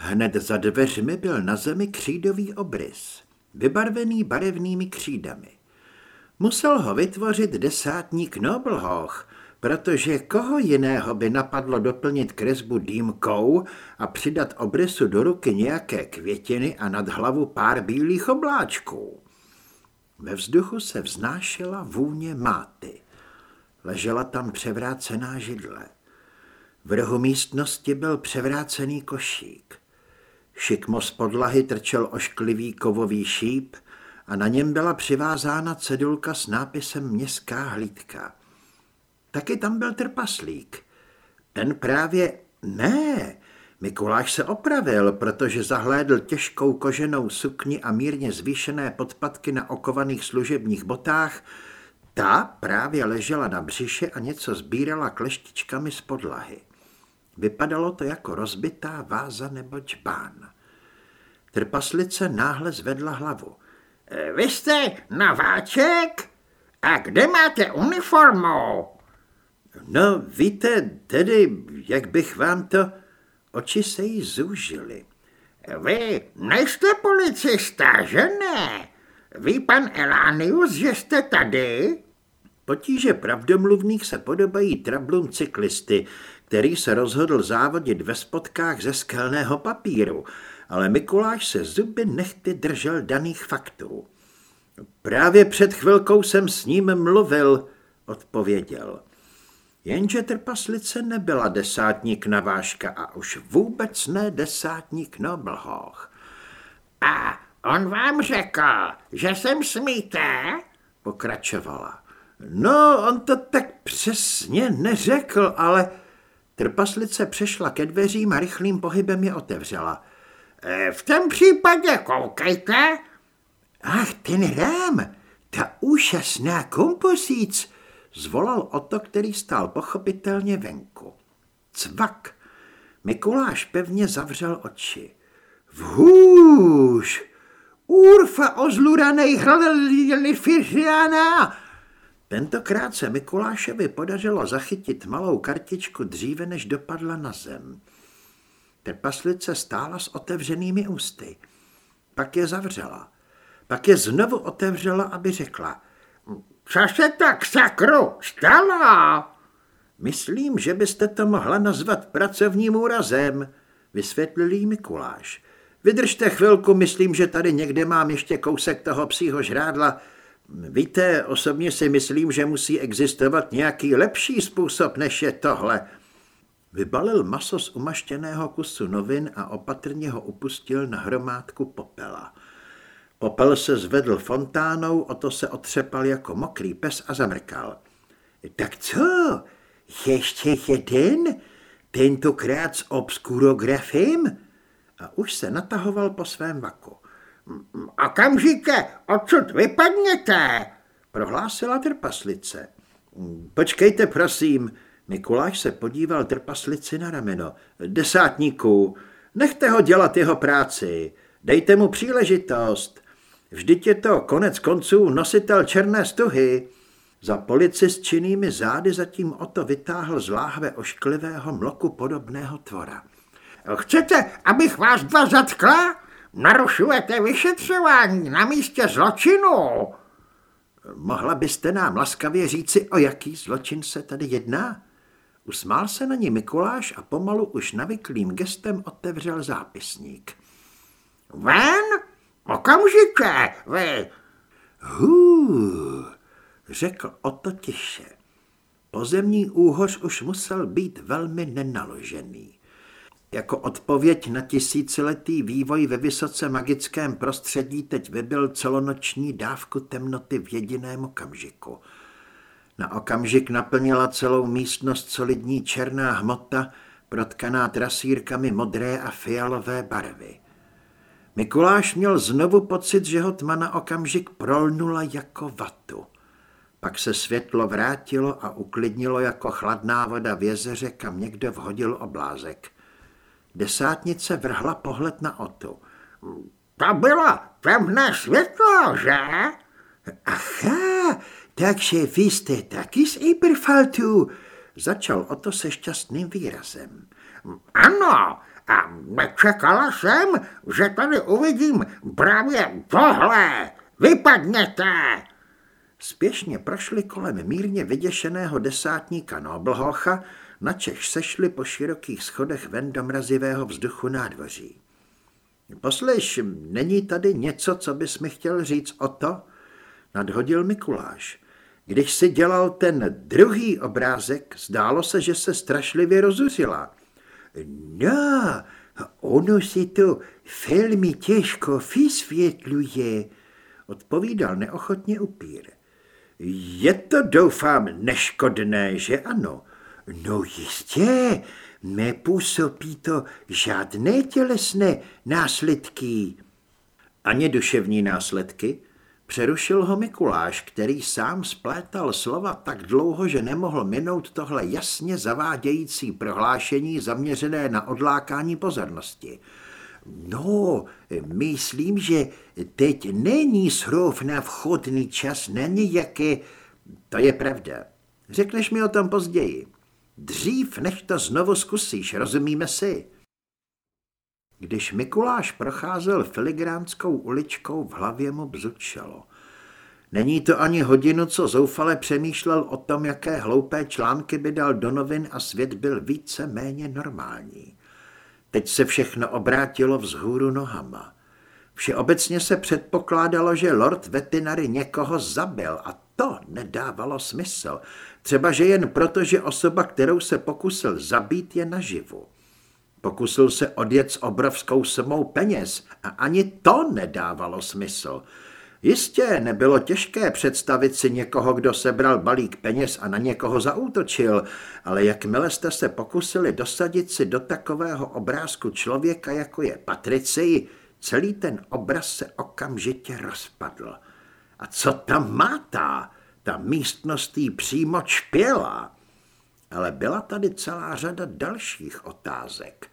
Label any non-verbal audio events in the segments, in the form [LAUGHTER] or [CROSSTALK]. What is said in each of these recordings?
Hned za dveřmi byl na zemi křídový obrys, vybarvený barevnými křídami. Musel ho vytvořit desátník Noblhoch, protože koho jiného by napadlo doplnit kresbu dýmkou a přidat obrysu do ruky nějaké květiny a nad hlavu pár bílých obláčků. Ve vzduchu se vznášela vůně máty. Ležela tam převrácená židle. V rohu místnosti byl převrácený košík. Šikmo z podlahy trčel ošklivý kovový šíp a na něm byla přivázána cedulka s nápisem Městská hlídka. Taky tam byl trpaslík. Ten právě... Ne, Mikuláš se opravil, protože zahlédl těžkou koženou sukni a mírně zvýšené podpatky na okovaných služebních botách. Ta právě ležela na břiše a něco sbírala kleštičkami z podlahy. Vypadalo to jako rozbitá váza nebo čbán. Trpaslice náhle zvedla hlavu. E, vy jste nováček? A kde máte uniformu? No, víte, tedy, jak bych vám to... Oči se jí zúžily. Vy nejste policista, že ne? Ví pan Elánius, že jste tady? Potíže pravdomluvných se podobají trablům cyklisty, který se rozhodl závodit ve spotkách ze skelného papíru, ale Mikuláš se zuby nechty držel daných faktů. Právě před chvilkou jsem s ním mluvil, odpověděl. Jenže trpaslice nebyla desátník Naváška a už vůbec ne desátník Noblhoch. A on vám řekl, že sem smíte? Pokračovala. No, on to tak přesně neřekl, ale... Trpaslice přešla ke dveřím a rychlým pohybem je otevřela. E, v tom případě koukejte. Ach, ten rám, ta úžasná kompozíc, zvolal Oto, který stál pochopitelně venku. Cvak! Mikuláš pevně zavřel oči. Vhůž! Urfa ozluranej hladilny Fiřiana! Tentokrát se Mikulášovi podařilo zachytit malou kartičku dříve, než dopadla na zem. Trpaslice stála s otevřenými ústy. Pak je zavřela. Pak je znovu otevřela, aby řekla. Co se tak sakru stalo? Myslím, že byste to mohla nazvat pracovním úrazem, vysvětlil jí Mikuláš. Vydržte chvilku, myslím, že tady někde mám ještě kousek toho psího žrádla. Víte, osobně si myslím, že musí existovat nějaký lepší způsob, než je tohle. Vybalil maso z umaštěného kusu novin a opatrně ho upustil na hromádku popela. Popel se zvedl fontánou, o to se otřepal jako mokrý pes a zamrkal. Tak co? Ještě jeden? Tentokrát s obskurografem? A už se natahoval po svém vaku. Okamžitě, odsud vypadněte, prohlásila trpaslice. Počkejte, prosím, Mikuláš se podíval trpaslici na rameno. Desátníku, nechte ho dělat jeho práci, dejte mu příležitost. Vždyť je to konec konců nositel černé stuhy. Za polici s činnými zády zatím o to vytáhl z láhve ošklivého mloku podobného tvora. Chcete, abych vás dva zatkla? Narušujete vyšetřování na místě zločinu. Mohla byste nám laskavě říci, o jaký zločin se tady jedná? Usmál se na ní Mikuláš a pomalu už navyklým gestem otevřel zápisník. Ven? Okamžitě, vy! Hů, řekl o to tiše. Pozemní úhoř už musel být velmi nenaložený. Jako odpověď na tisíciletý vývoj ve vysoce magickém prostředí teď vybil celonoční dávku temnoty v jediném okamžiku. Na okamžik naplnila celou místnost solidní černá hmota, protkaná trasírkami modré a fialové barvy. Mikuláš měl znovu pocit, že ho tma na okamžik prolnula jako vatu. Pak se světlo vrátilo a uklidnilo jako chladná voda v jezeře, kam někdo vhodil oblázek. Desátnice vrhla pohled na Otu. To bylo temné světlo, že? Aha, takže vy jste taky z Eberfaltu, začal Oto se šťastným výrazem. Ano, A nečekala jsem, že tady uvidím právě tohle. Vypadněte! Spěšně prošli kolem mírně vyděšeného desátníka Noblhocha, načež sešli po širokých schodech ven do mrazivého vzduchu nádvoří. Poslyš, není tady něco, co bys mi chtěl říct o to? Nadhodil Mikuláš. Když si dělal ten druhý obrázek, zdálo se, že se strašlivě rozuřila. No, ono si to velmi těžko vysvětluje, odpovídal neochotně upír. Je to, doufám, neškodné, že ano? No jistě, nepůsobí to žádné tělesné následky. Ani duševní následky? Přerušil ho Mikuláš, který sám splétal slova tak dlouho, že nemohl minout tohle jasně zavádějící prohlášení zaměřené na odlákání pozornosti. No, myslím, že teď není na vchodný čas na nějaké... To je pravda. Řekneš mi o tom později. Dřív, než to znovu zkusíš, rozumíme si. Když Mikuláš procházel filigránskou uličkou, v hlavě mu bzučelo. Není to ani hodinu, co zoufale přemýšlel o tom, jaké hloupé články by dal do novin a svět byl více méně normální. Teď se všechno obrátilo vzhůru nohama. Všeobecně se předpokládalo, že lord Vetinary někoho zabil a to nedávalo smysl. Třeba, že jen proto, že osoba, kterou se pokusil zabít, je naživu. Pokusil se odjet s obrovskou sumou peněz a ani to nedávalo smysl. Jistě nebylo těžké představit si někoho, kdo sebral balík peněz a na někoho zaútočil, ale jakmile jste se pokusili dosadit si do takového obrázku člověka, jako je Patricii, celý ten obraz se okamžitě rozpadl. A co tam má ta? Ta místnost jí přímo čpěla. Ale byla tady celá řada dalších otázek.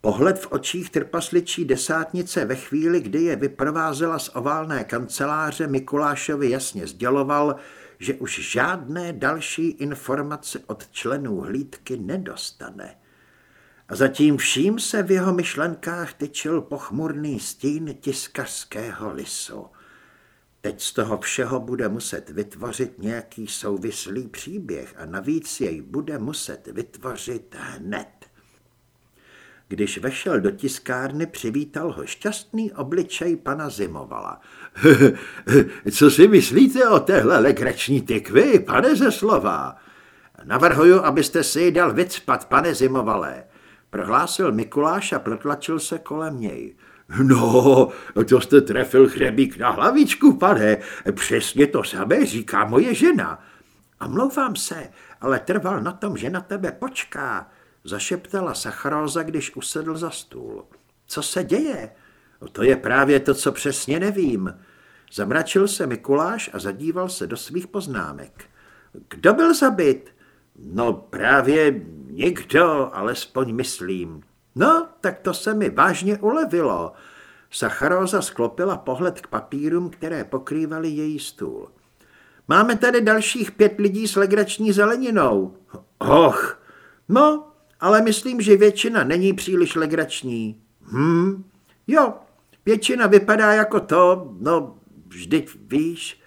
Pohled v očích trpasličí desátnice ve chvíli, kdy je vyprovázela z oválné kanceláře, Mikulášovi jasně sděloval, že už žádné další informace od členů hlídky nedostane. A zatím vším se v jeho myšlenkách tyčil pochmurný stín tiskařského lisu. Teď z toho všeho bude muset vytvořit nějaký souvislý příběh a navíc jej bude muset vytvořit hned. Když vešel do tiskárny, přivítal ho šťastný obličej pana Zimovala. [LAUGHS] Co si myslíte o téhle legrační tykvy, pane ze slova? Navrhuju, abyste si ji dal vycpat, pane Zimovalé, prohlásil Mikuláš a protlačil se kolem něj. No, to jste trefil chřebík na hlavičku, pane, přesně to samé říká moje žena. A mlouvám se, ale trval na tom, že na tebe počká. Zašeptala Sacharóza, když usedl za stůl. Co se děje? No to je právě to, co přesně nevím. Zamračil se Mikuláš a zadíval se do svých poznámek. Kdo byl zabit? No právě nikdo, alespoň myslím. No, tak to se mi vážně ulevilo. Sacharóza sklopila pohled k papírům, které pokrývaly její stůl. Máme tady dalších pět lidí s legrační zeleninou. Och, no, ale myslím, že většina není příliš legrační. Hm, jo, většina vypadá jako to, no, vždyť víš.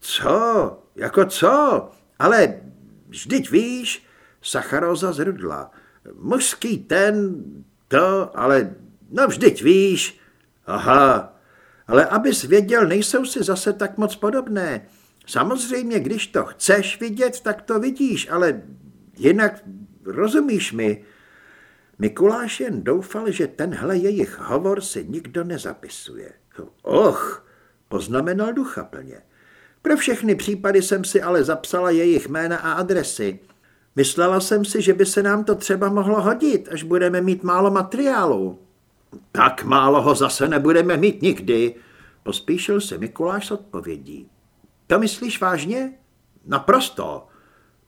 Co? Jako co? Ale vždyť víš, Sacharoza zrudla. Mužský ten, to, ale no vždyť víš. Aha, ale abys věděl, nejsou si zase tak moc podobné. Samozřejmě, když to chceš vidět, tak to vidíš, ale jinak Rozumíš mi? Mikuláš jen doufal, že tenhle jejich hovor si nikdo nezapisuje. Och, poznamenal ducha plně. Pro všechny případy jsem si ale zapsala jejich jména a adresy. Myslela jsem si, že by se nám to třeba mohlo hodit, až budeme mít málo materiálu. Tak málo ho zase nebudeme mít nikdy, pospíšil se Mikuláš s odpovědí. To myslíš vážně? Naprosto.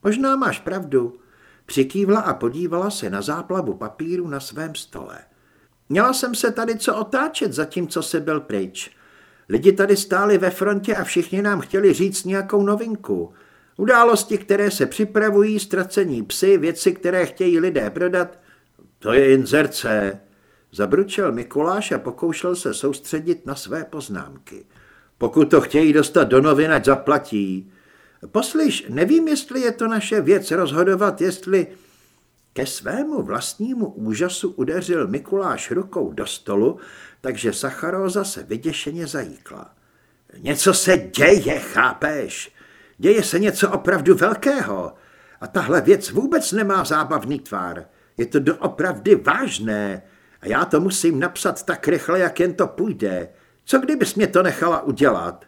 Možná máš pravdu. Přikývla a podívala se na záplavu papíru na svém stole. Měla jsem se tady co otáčet, zatímco se byl pryč. Lidi tady stáli ve frontě a všichni nám chtěli říct nějakou novinku. Události, které se připravují, ztracení psy, věci, které chtějí lidé prodat. To je inzerce, zabručel Mikuláš a pokoušel se soustředit na své poznámky. Pokud to chtějí dostat do novin, ať zaplatí. Poslyš, nevím, jestli je to naše věc rozhodovat, jestli... Ke svému vlastnímu úžasu udeřil Mikuláš rukou do stolu, takže Sacharóza se vyděšeně zajíkla. Něco se děje, chápeš? Děje se něco opravdu velkého. A tahle věc vůbec nemá zábavný tvár. Je to doopravdy vážné. A já to musím napsat tak rychle, jak jen to půjde. Co kdybys mě to nechala udělat?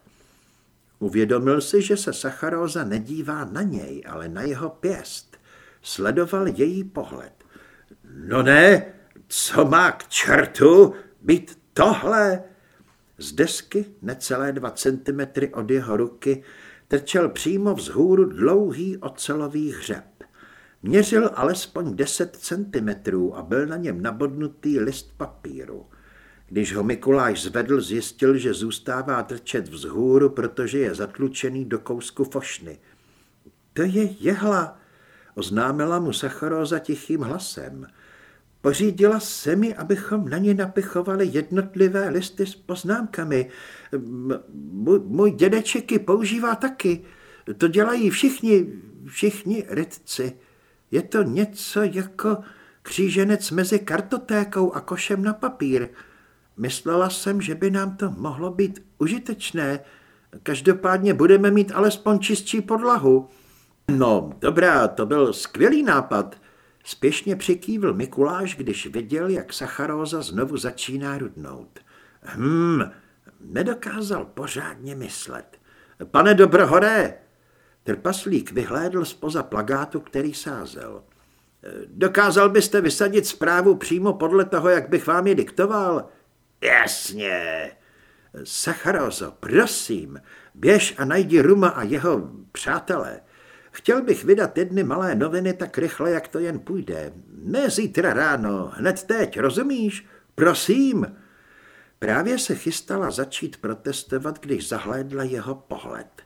Uvědomil si, že se Sacharóza nedívá na něj, ale na jeho pěst. Sledoval její pohled. No ne, co má k čertu být tohle? Z desky necelé dva centimetry od jeho ruky trčel přímo vzhůru dlouhý ocelový hřeb. Měřil alespoň 10 centimetrů a byl na něm nabodnutý list papíru. Když ho Mikuláš zvedl, zjistil, že zůstává trčet vzhůru, protože je zatlučený do kousku fošny. To je jehla, oznámila mu Sacharóza tichým hlasem. Pořídila se mi, abychom na ně napichovali jednotlivé listy s poznámkami. Můj, dědeček ji používá taky. To dělají všichni, všichni rytci. Je to něco jako kříženec mezi kartotékou a košem na papír. Myslela jsem, že by nám to mohlo být užitečné. Každopádně budeme mít alespoň čistší podlahu. No, dobrá, to byl skvělý nápad. Spěšně přikývl Mikuláš, když viděl, jak Sacharóza znovu začíná rudnout. Hm, nedokázal pořádně myslet. Pane Dobrohoré, trpaslík vyhlédl spoza plagátu, který sázel. Dokázal byste vysadit zprávu přímo podle toho, jak bych vám ji diktoval? Jasně. Sacharozo, prosím, běž a najdi Ruma a jeho přátelé. Chtěl bych vydat jedny malé noviny tak rychle, jak to jen půjde. Ne zítra ráno, hned teď, rozumíš? Prosím. Právě se chystala začít protestovat, když zahlédla jeho pohled.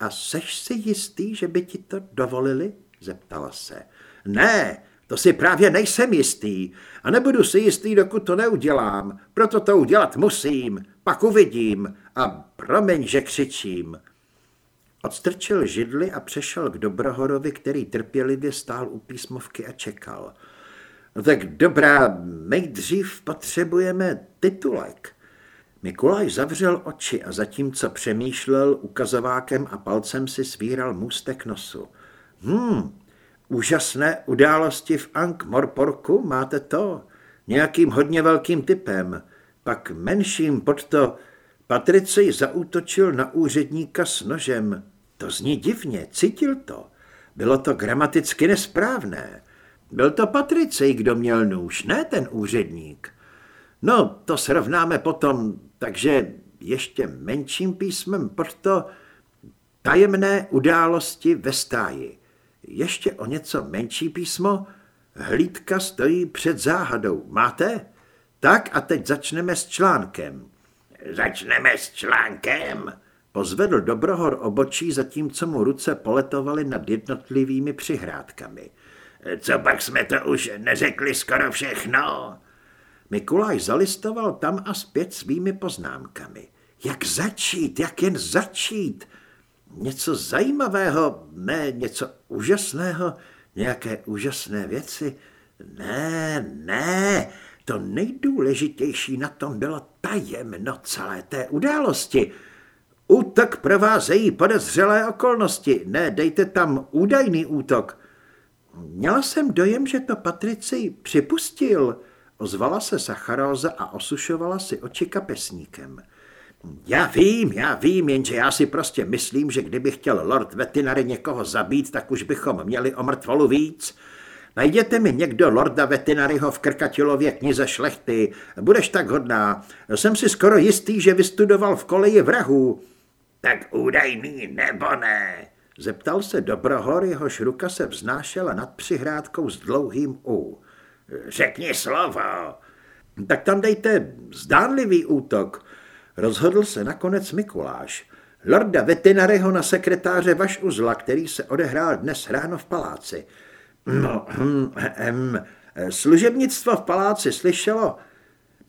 A seš si jistý, že by ti to dovolili? Zeptala se. Ne, to si právě nejsem jistý a nebudu si jistý, dokud to neudělám. Proto to udělat musím, pak uvidím a promiň, že křičím. Odstrčil židli a přešel k Dobrohorovi, který trpělivě stál u písmovky a čekal. No tak dobrá, nejdřív potřebujeme titulek. Mikuláš zavřel oči a zatímco přemýšlel, ukazovákem a palcem si svíral můstek nosu. Hmm, úžasné události v Ankh Morporku, máte to? Nějakým hodně velkým typem. Pak menším pod to Patricej zaútočil na úředníka s nožem. To zní divně, cítil to. Bylo to gramaticky nesprávné. Byl to Patricej, kdo měl nůž, ne ten úředník. No, to srovnáme potom, takže ještě menším písmem proto tajemné události ve stáji. Ještě o něco menší písmo, hlídka stojí před záhadou. Máte? Tak a teď začneme s článkem. Začneme s článkem? Pozvedl Dobrohor obočí, zatímco mu ruce poletovaly nad jednotlivými přihrádkami. Co pak jsme to už neřekli skoro všechno? Mikuláš zalistoval tam a zpět svými poznámkami. Jak začít, jak jen začít? Něco zajímavého, ne něco úžasného, nějaké úžasné věci? Ne, ne, to nejdůležitější na tom bylo tajemno celé té události. Útok provázejí podezřelé okolnosti, ne, dejte tam údajný útok. Měla jsem dojem, že to Patrici připustil, ozvala se Sacharóza a osušovala si oči kapesníkem. Já vím, já vím, jenže já si prostě myslím, že kdyby chtěl Lord Vetinary někoho zabít, tak už bychom měli o mrtvolu víc. Najděte mi někdo Lorda Vetinaryho v Krkatilově knize šlechty. Budeš tak hodná. Jsem si skoro jistý, že vystudoval v koleji vrahů. Tak údajný nebo ne? Zeptal se Dobrohor, jehož ruka se vznášela nad přihrádkou s dlouhým U. Řekni slovo. Tak tam dejte zdánlivý útok. Rozhodl se nakonec Mikuláš. Lorda Vetinaryho na sekretáře Vašuzla, který se odehrál dnes ráno v paláci. No, hm, hm, Služebnictvo v paláci slyšelo,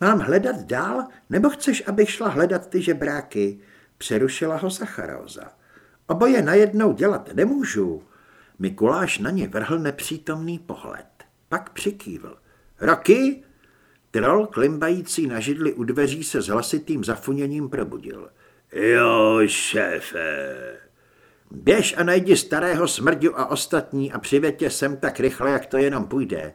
mám hledat dál, nebo chceš, abych šla hledat ty žebráky? Přerušila ho Sacharóza. Oboje najednou dělat nemůžu. Mikuláš na ně vrhl nepřítomný pohled. Pak přikývl. Roky? Troll, klimbající na židli u dveří, se s hlasitým zafuněním probudil. Jo, šéfe. Běž a najdi starého smrďu a ostatní a přivětě sem tak rychle, jak to jenom půjde.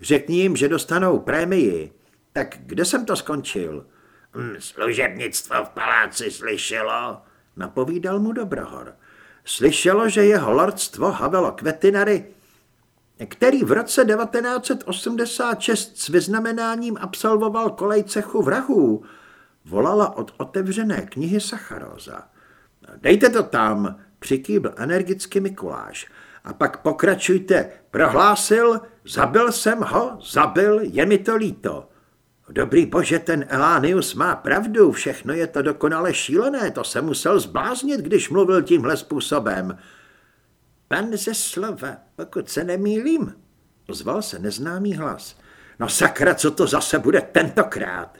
Řekni jim, že dostanou prémii. Tak kde jsem to skončil? Hm, služebnictvo v paláci slyšelo, napovídal mu Dobrohor. Slyšelo, že jeho lordstvo Havelo Kvetinary, který v roce 1986 s vyznamenáním absolvoval kolej cechu vrahů, volala od otevřené knihy Sacharóza. Dejte to tam, přikýbl energicky Mikuláš. A pak pokračujte, prohlásil, zabil jsem ho, zabil, je mi to líto. Dobrý bože, ten Elánius má pravdu, všechno je to dokonale šílené, to se musel zbláznit, když mluvil tímhle způsobem. Pan ze slova, pokud se nemýlím, ozval se neznámý hlas. No sakra, co to zase bude tentokrát?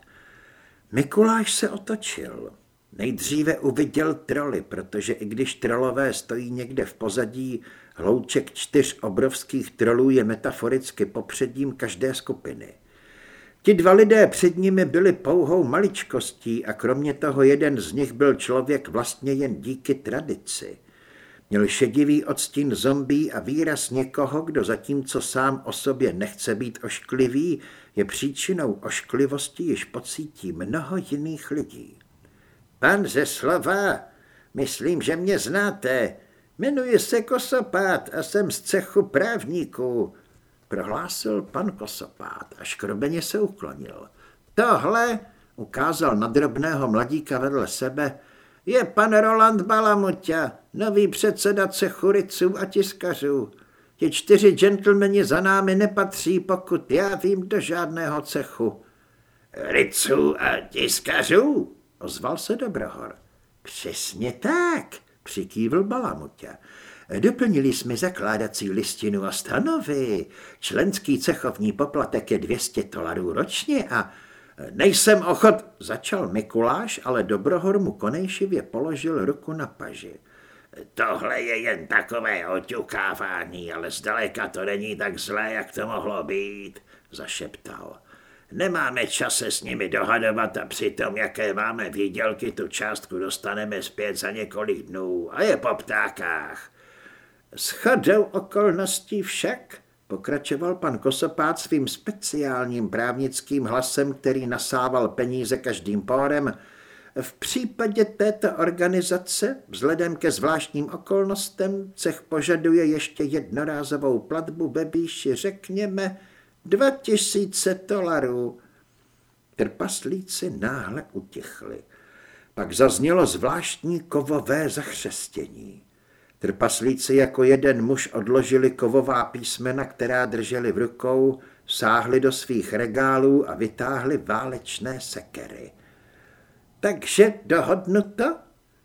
Mikuláš se otočil. Nejdříve uviděl troly, protože i když trolové stojí někde v pozadí, hlouček čtyř obrovských trolů je metaforicky popředím každé skupiny. Ti dva lidé před nimi byli pouhou maličkostí a kromě toho jeden z nich byl člověk vlastně jen díky tradici. Měl šedivý odstín zombí a výraz někoho, kdo zatímco sám o sobě nechce být ošklivý, je příčinou ošklivosti, již pocítí mnoho jiných lidí. Pan ze slova, myslím, že mě znáte. Jmenuji se Kosopát a jsem z cechu právníků prohlásil pan Kosopát a škrobeně se uklonil. Tohle, ukázal na drobného mladíka vedle sebe, je pan Roland Balamuťa, nový předseda cechu riců a tiskařů. Ti čtyři gentlemani za námi nepatří, pokud já vím, do žádného cechu. Riců a tiskařů? Ozval se Dobrohor. Přesně tak, přikývl Balamuťa. Doplnili jsme zakládací listinu a stanovy. Členský cechovní poplatek je 200 dolarů ročně a nejsem ochot, začal Mikuláš, ale Dobrohor mu konejšivě položil ruku na paži. Tohle je jen takové oťukávání, ale zdaleka to není tak zlé, jak to mohlo být, zašeptal. Nemáme čas se s nimi dohadovat a přitom, jaké máme výdělky, tu částku dostaneme zpět za několik dnů a je po ptákách. S chodou okolností však, pokračoval pan Kosopát svým speciálním právnickým hlasem, který nasával peníze každým pórem, v případě této organizace, vzhledem ke zvláštním okolnostem, cech požaduje ještě jednorázovou platbu ve výši, řekněme, 2000 dolarů. Trpaslíci náhle utichli. Pak zaznělo zvláštní kovové zachřestění. Trpaslíci jako jeden muž odložili kovová písmena, která drželi v rukou, sáhli do svých regálů a vytáhli válečné sekery. Takže dohodnuto?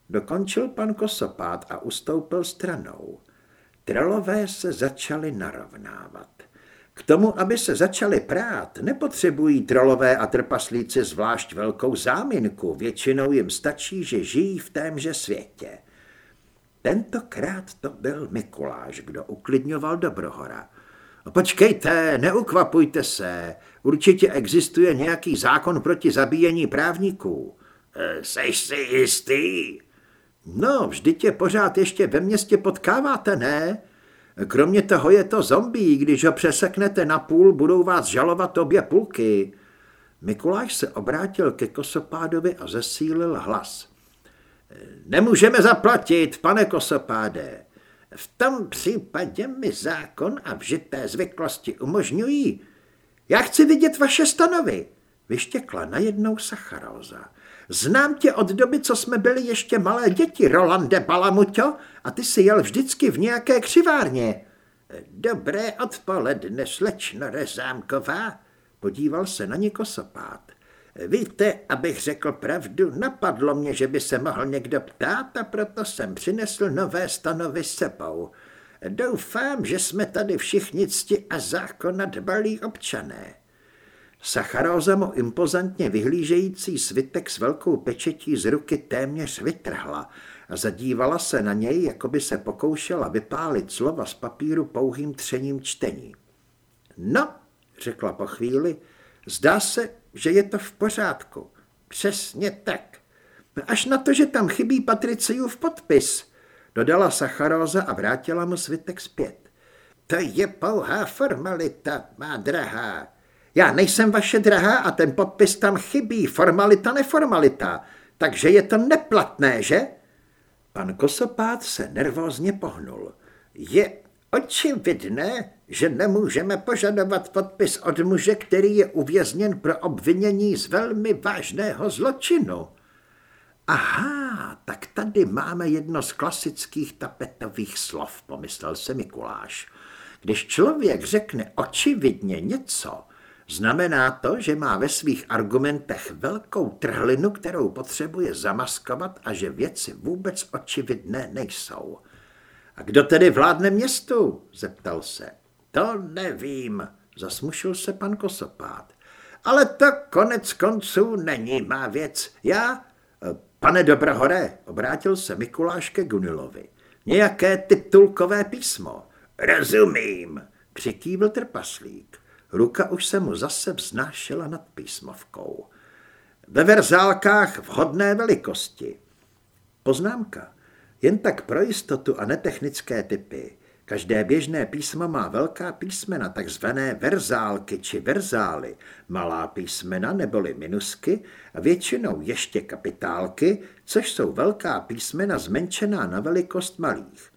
Dokončil pan Kosopát a ustoupil stranou. Trolové se začali narovnávat. K tomu, aby se začali prát, nepotřebují trolové a trpaslíci zvlášť velkou záminku, většinou jim stačí, že žijí v témže světě. Tentokrát to byl Mikuláš, kdo uklidňoval Dobrohora. Počkejte, neukvapujte se, určitě existuje nějaký zákon proti zabíjení právníků. E, seš si jistý? No, vždyť je pořád ještě ve městě potkáváte, ne? Kromě toho je to zombie, když ho přeseknete na půl, budou vás žalovat obě půlky. Mikuláš se obrátil ke Kosopádovi a zesílil hlas. Nemůžeme zaplatit, pane Kosopáde. V tom případě mi zákon a vžité zvyklosti umožňují. Já chci vidět vaše stanovy. Vyštěkla najednou Sacharóza. Znám tě od doby, co jsme byli ještě malé děti, Rolande Balamuťo, a ty si jel vždycky v nějaké křivárně. Dobré odpoledne, slečno Rezámková, podíval se na ně Kosopát. Víte, abych řekl pravdu, napadlo mě, že by se mohl někdo ptát a proto jsem přinesl nové stanovy sebou. Doufám, že jsme tady všichni cti a zákona dbalí občané. Sacharóza mu impozantně vyhlížející svitek s velkou pečetí z ruky téměř vytrhla a zadívala se na něj, jako by se pokoušela vypálit slova z papíru pouhým třením čtení. No, řekla po chvíli, zdá se, že je to v pořádku. Přesně tak. Až na to, že tam chybí Patriciův podpis, dodala Sacharóza a vrátila mu svitek zpět. To je pouhá formalita, má drahá. Já nejsem vaše drahá a ten podpis tam chybí, formalita neformalita, takže je to neplatné, že? Pan Kosopát se nervózně pohnul. Je očividné, že nemůžeme požadovat podpis od muže, který je uvězněn pro obvinění z velmi vážného zločinu. Aha, tak tady máme jedno z klasických tapetových slov, pomyslel se Mikuláš. Když člověk řekne očividně něco, znamená to, že má ve svých argumentech velkou trhlinu, kterou potřebuje zamaskovat a že věci vůbec očividné nejsou. A kdo tedy vládne městu? zeptal se. To nevím, zasmušil se pan Kosopát. Ale to konec konců není má věc. Já, pane Dobrohore, obrátil se Mikuláš ke Gunilovi. Nějaké titulkové písmo. Rozumím, přikývil trpaslík. Ruka už se mu zase vznášela nad písmovkou. Ve verzálkách vhodné velikosti. Poznámka. Jen tak pro jistotu a netechnické typy. Každé běžné písmo má velká písmena, takzvané verzálky či verzály, malá písmena neboli minusky a většinou ještě kapitálky, což jsou velká písmena zmenšená na velikost malých.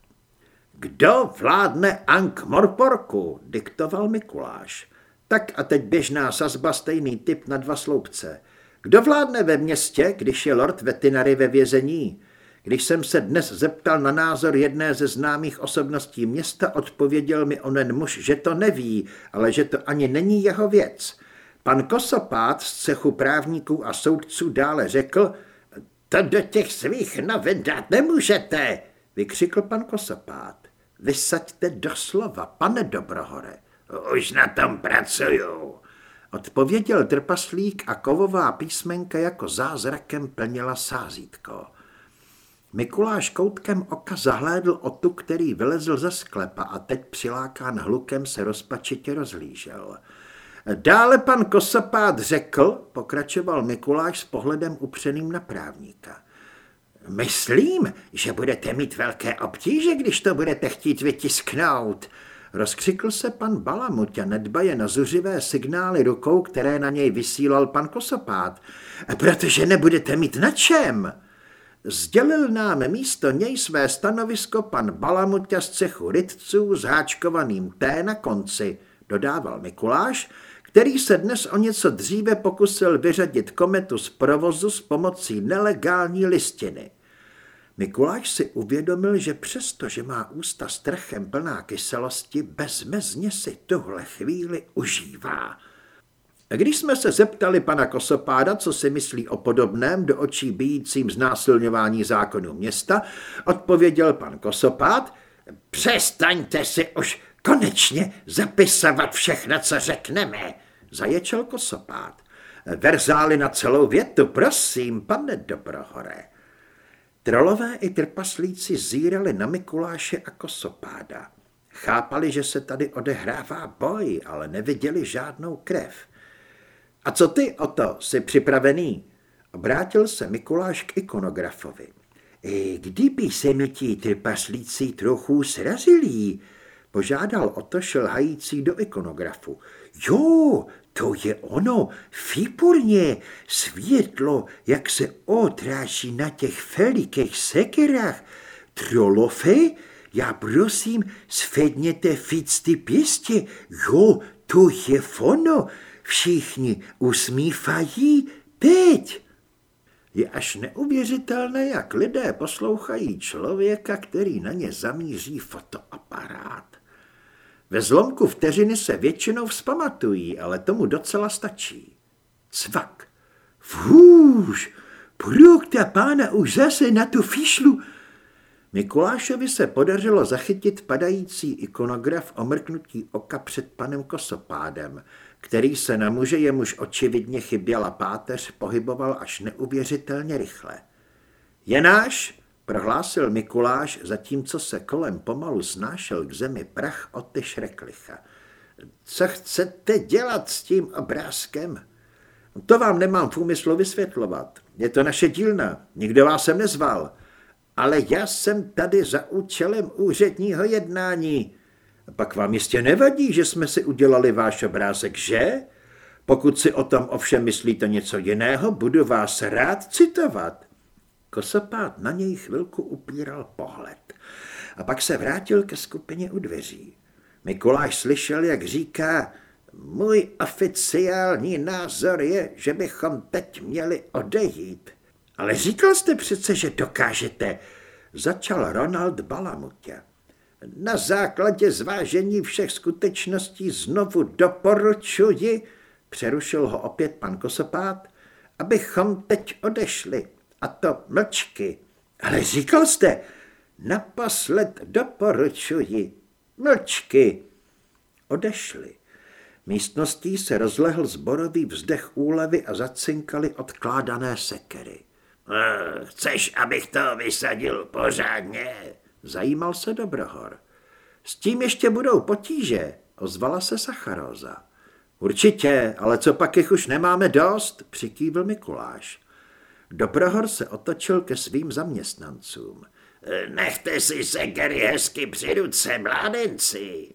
Kdo vládne Ank Morporku? diktoval Mikuláš. Tak a teď běžná sazba stejný typ na dva sloupce. Kdo vládne ve městě, když je lord Vetinary ve vězení? Když jsem se dnes zeptal na názor jedné ze známých osobností města, odpověděl mi onen muž, že to neví, ale že to ani není jeho věc. Pan Kosopát z cechu právníků a soudců dále řekl, to do těch svých novin dát nemůžete, vykřikl pan Kosopát. Vysaďte doslova, pane Dobrohore. Už na tom pracuju. Odpověděl trpaslík a kovová písmenka jako zázrakem plnila sázítko. Mikuláš koutkem oka zahlédl otu, který vylezl ze sklepa a teď přilákán hlukem se rozpačitě rozlížel. Dále pan Kosapát řekl, pokračoval Mikuláš s pohledem upřeným na právníka. Myslím, že budete mít velké obtíže, když to budete chtít vytisknout. Rozkřikl se pan Balamut a nedbaje na zuřivé signály rukou, které na něj vysílal pan Kosopát. Protože nebudete mít na čem. Sdělil nám místo něj své stanovisko pan Balamuťa z cechu rytců s háčkovaným T na konci, dodával Mikuláš, který se dnes o něco dříve pokusil vyřadit kometu z provozu s pomocí nelegální listiny. Mikuláš si uvědomil, že přesto, že má ústa strachem plná kyselosti, bezmezně si tuhle chvíli užívá. Když jsme se zeptali pana Kosopáda, co si myslí o podobném do očí bíjícím znásilňování zákonu města, odpověděl pan Kosopád, přestaňte si už konečně zapisovat všechno, co řekneme, zaječel Kosopád. Verzály na celou větu, prosím, pane Dobrohore. Trolové i trpaslíci zírali na Mikuláše a Kosopáda. Chápali, že se tady odehrává boj, ale neviděli žádnou krev. A co ty, o to, jsi připravený? Obrátil se Mikuláš k ikonografovi. E, kdyby se mi ti trpaslíci trochu srazili, požádal o to šelhající do ikonografu. Jo, to je ono, výborně, světlo, jak se otráží na těch velikých sekerách. Trolofe, já prosím, svedněte víc ty pěstě, jo, to je ono, Všichni usmívají teď. Je až neuvěřitelné, jak lidé poslouchají člověka, který na ně zamíří fotoaparát. Ve zlomku vteřiny se většinou vzpamatují, ale tomu docela stačí. Cvak. Fůž, prokta pána už zase na tu fišlu. Mikulášovi se podařilo zachytit padající ikonograf o mrknutí oka před panem Kosopádem, který se na muže, jemuž očividně chyběla páteř, pohyboval až neuvěřitelně rychle. Je náš, prohlásil Mikuláš, zatímco se kolem pomalu snášel k zemi prach od ty šreklicha. Co chcete dělat s tím obrázkem? To vám nemám v úmyslu vysvětlovat. Je to naše dílna, nikdo vás sem nezval. Ale já jsem tady za účelem úředního jednání. Pak vám jistě nevadí, že jsme si udělali váš obrázek, že? Pokud si o tom ovšem myslíte něco jiného, budu vás rád citovat. Kosopát na něj chvilku upíral pohled a pak se vrátil ke skupině u dveří. Mikuláš slyšel, jak říká, můj oficiální názor je, že bychom teď měli odejít. Ale říkal jste přece, že dokážete, začal Ronald Balamutě. Na základě zvážení všech skutečností znovu doporučuji, přerušil ho opět pan Kosopát, abychom teď odešli. A to mlčky. Ale říkal jste, naposled doporučuji. Mlčky. Odešli. Místností se rozlehl zborový vzdech úlevy a zacinkali odkládané sekery. Chceš, abych to vysadil pořádně? Zajímal se Dobrohor. S tím ještě budou potíže, ozvala se Sacharóza. Určitě, ale co pak jich už nemáme dost, přikývl Mikuláš. Dobrohor se otočil ke svým zaměstnancům. Nechte si sekery hezky při ruce, mládenci.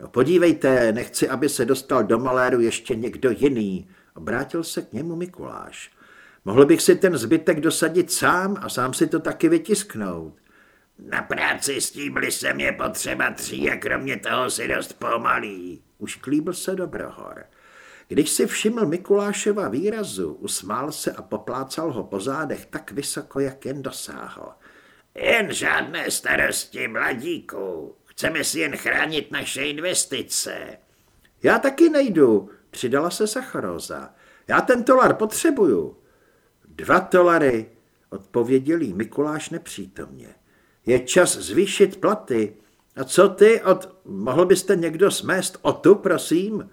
No, podívejte, nechci, aby se dostal do maléru ještě někdo jiný. Obrátil se k němu Mikuláš. Mohl bych si ten zbytek dosadit sám a sám si to taky vytisknout. Na práci s tím lisem je potřeba tří a kromě toho si dost pomalý. Už klíbl se Dobrohor. Když si všiml Mikuláševa výrazu, usmál se a poplácal ho po zádech tak vysoko, jak jen dosáhl. Jen žádné starosti, mladíku. Chceme si jen chránit naše investice. Já taky nejdu, přidala se Sacharóza. Já ten tolar potřebuju. Dva tolary, odpověděl jí Mikuláš nepřítomně. Je čas zvýšit platy. A co ty od... Mohl byste někdo smést o tu, prosím?